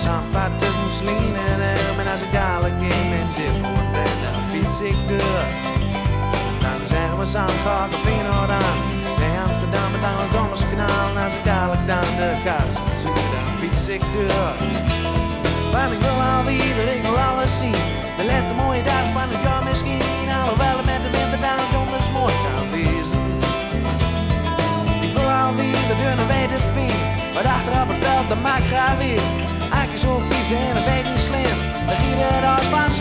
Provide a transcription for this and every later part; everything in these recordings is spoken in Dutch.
zandpad tussen Slien en. En als ik dadelijk in mijn diphoorn ben, dan fiets ik door. Dan zeggen we Zandvoort of Feyenoord aan. Nee, Amsterdam en dan het Donderskanaal. En als ik dadelijk dan de kous zoek, dan fiets ik door. Want ik wil alweer, ik wil alles zien. De laatste mooie dag van het jaar misschien. Alhoewel het met de winter dan donders mooi kan wezen. Ik wil alweer de dunne weten vind. Maar achter op het veld, dat maakt graag weer. En weet niet slim. Dan giet het vanzelf.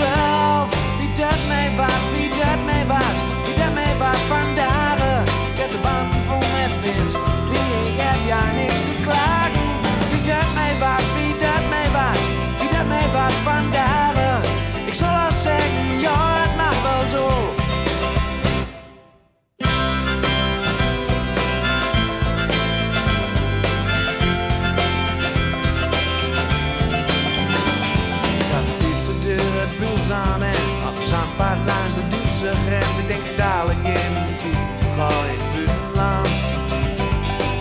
En op de zandpad langs de Duitse grens. Ik denk dadelijk in de kiep, ga in buitenland.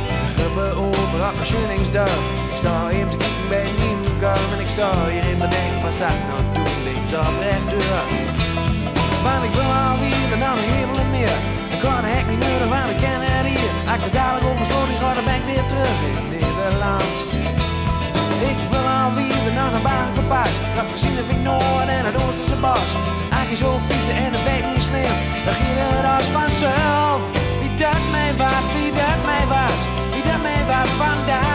De gruppen over op Schöningsdag. Ik sta even te kijken bij Nieuwkom en ik sta hier in mijn denk, wat zou ik nou doen, of rechtdoor. Want ik wil alweer en dan hemel en meer. Ik kan de hek niet nodig, want ik ken het hier. Ik er dadelijk over sloot, ga, dan ben ik weer terug in Nederland. Ik wil alweer naar een bagenpas. Dat gezien heb ik Noord en het Oosterse bos. Eigenlijk zo fietsen en het weet niet slim. Dan ging het als vanzelf. Wie dat mij was, wie dat mij was. Wie dat mij was vandaag.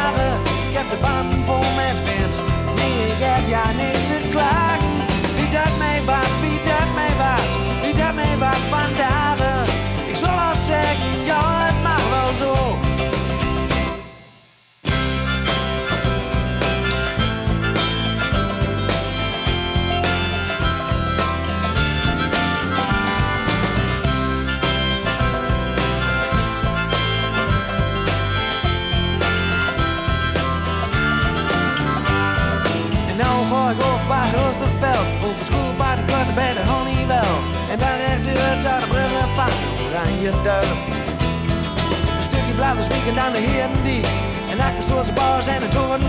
Over bij Oosterveld Over school bij de korte bij de Honeywell En dan rechtdoor naar de bruggen van Oranje Duif Een stukje blijven zwieken dan de heren die En achter zoals de bars en de toren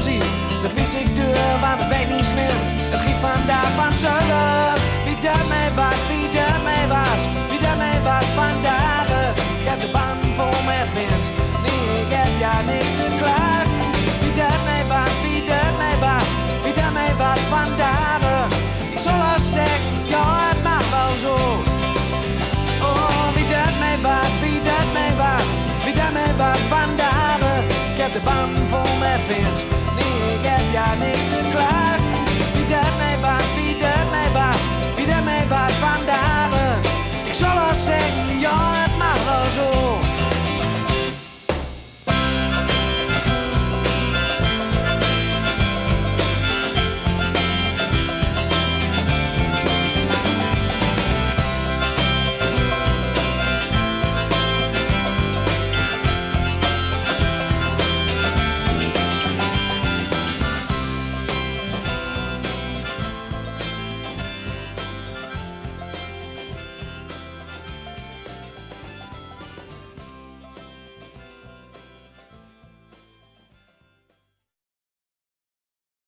dat mij was vandaag Ik heb de banden vol